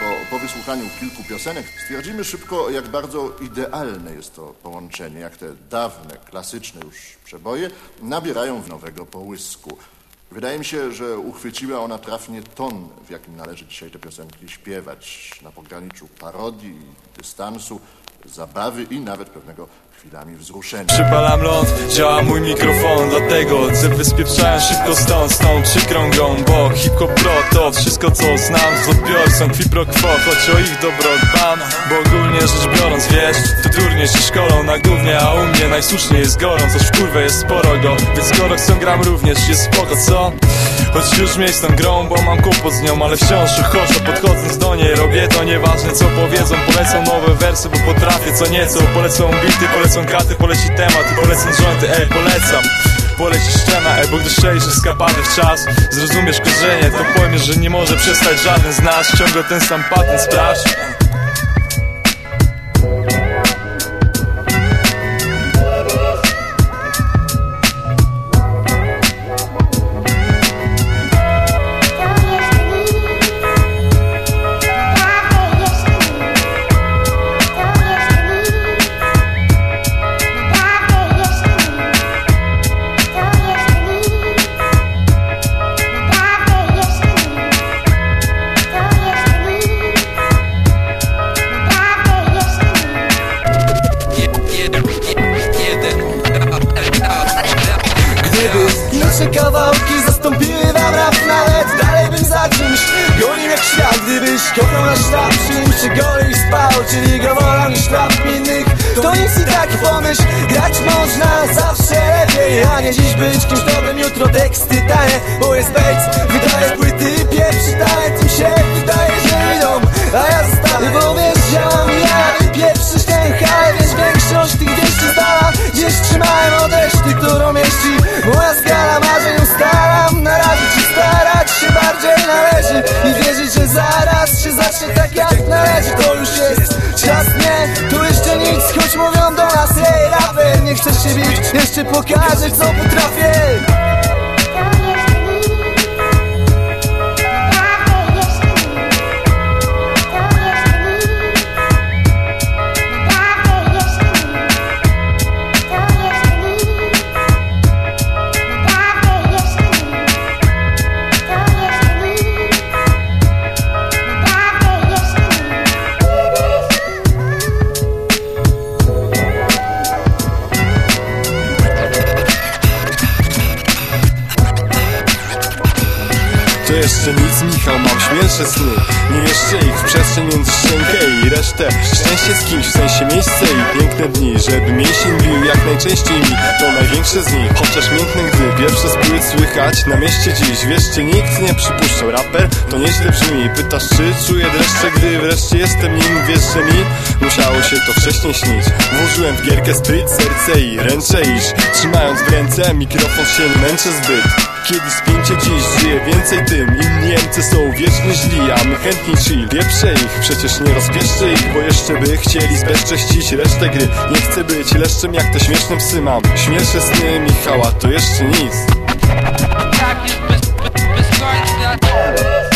Po, po wysłuchaniu kilku piosenek stwierdzimy szybko, jak bardzo idealne jest to połączenie, jak te dawne, klasyczne już przeboje nabierają w nowego połysku. Wydaje mi się, że uchwyciła ona trafnie ton, w jakim należy dzisiaj te piosenki śpiewać, na pograniczu parodii, dystansu, zabawy i nawet pewnego chwilami wzruszenia. Przypalam ląd, działa mój mikrofon Dlatego odzewy spieprzają szybko stąd Z tą przykrą grą, bo hip-hop pro To wszystko co znam z odbiorcą Kwi pro quo, choć o ich dobro dbam Bo ogólnie rzecz biorąc, wiesz Tu durnie się szkolą na gównie A u mnie najsłuszniej jest gorąc Choć w kurwę jest sporo go Więc skoro chcę gram również jest spoko, co? Choć już mieć tą grą, bo mam kłopot z nią Ale wciąż uchodzę, podchodząc do niej Robię to nieważne co powiedzą. Polecą nowe wersy, bo potrafię co nieco. Polecą bity, polecą katy, poleci temat I polecą jointy, ej, polecam. Poleci ściana, ej, bo gdy strzelisz eskapady w czas Zrozumiesz korzenie, to pojmiesz, że nie może przestać żaden z nas. Ciągle ten sam patent, sprawdź Kochał nasz rap, czym się golił i spał Czyli go wolał niż rap innych To nic i tak pomyśl, grać można zawsze lepiej A nie dziś być kimś dobrym, jutro teksty taje Bo jest Bates, wydaje płyty, pierwszy talent się się bić, jeszcze pokażę co potrafię To jeszcze nic, Michał, mam śmielsze sny. Nie jeszcze ich w przestrzeń między szczękę i resztę. Szczęście z kimś, w sensie miejsce i piękne dni. Żeby mięsień bił jak najczęściej mi To największe z nich. Chociaż miękne, gdy pierwsze z płyt słychać Na mieście dziś, wiesz, czy nikt nie przypuszczał. Raper to nieźle brzmi. Pytasz, czy czuję dreszcze, gdy wreszcie jestem nim? Wiesz, że mi musiało się to wcześniej śnić. Włożyłem w gierkę spryt, serce i ręce Iż trzymając w ręce mikrofon się męczę zbyt. Kiedy spięcie dziś więcej tym Inni Niemcy są wiecznie źli, a my chętni chill Wieprze ich, przecież nie rozpieszczę ich Bo jeszcze by chcieli zbezcześcić resztę gry. Nie chcę być leszczem jak te śmieszne psy. Mam Śmielsze sny Michała to jeszcze nic. Tak jest bez, bez, bez końca